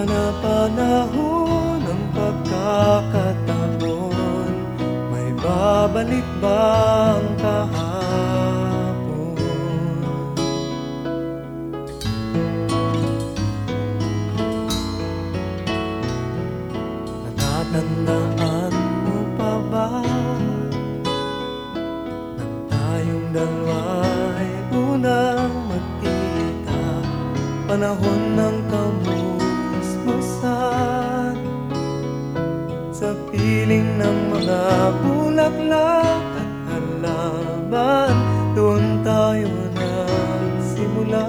panapanahon ng pagkakataon May babalik ba ang kahapon? Natatandaan mo pa ba Nang tayong dalawa ay unang magkita Panahon ng Piling ng mga bulaklak at halaman. Doon tayo nagsimula.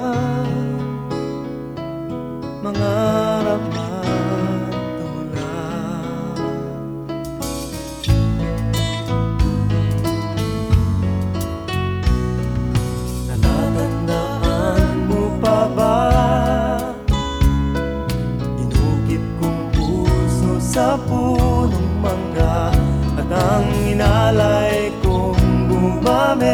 Mangarap at tulad Natatandaan mo pa ba? Kong puso sa punong mangga At ang inalay kong gumamela.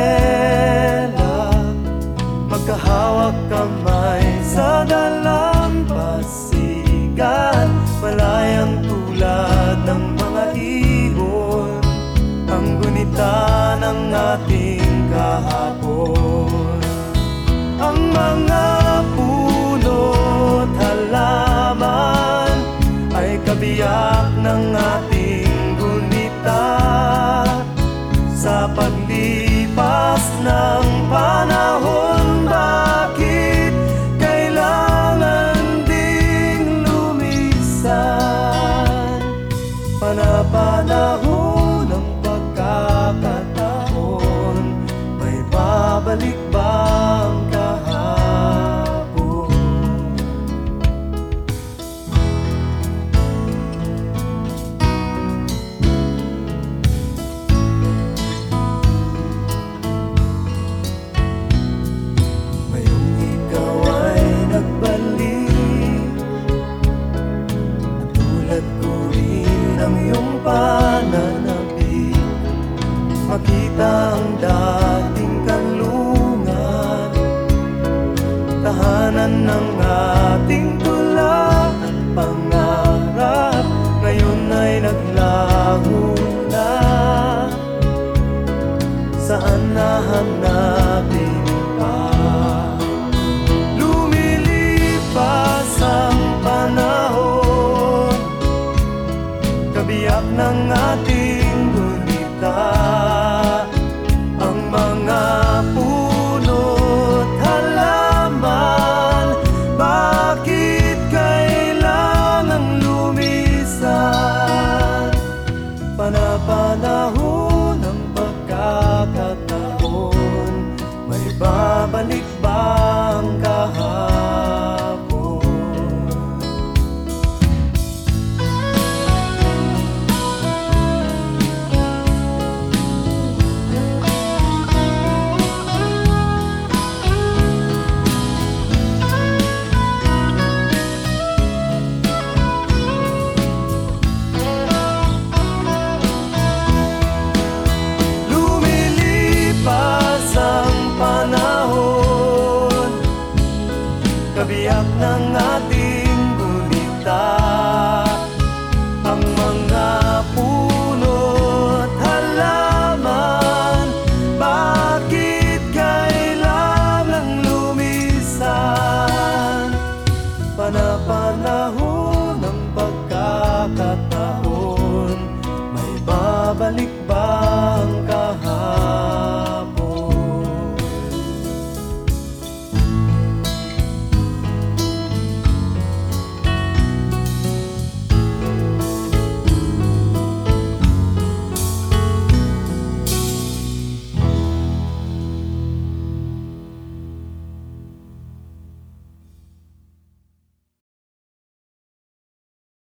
Magkahawak kamay sa dalampasigan Malayang tulad ng mga ibon. Ang gunita ng ating kahapon. Ang mga panahon. Bakit kailangan ding lumisan? Ng pagkakataon May babalik Makita ang dating kanlungan Tahanan ng ating tula at pangarap Ngayon ay naglaho na. Saan nahanapin Babalik ba?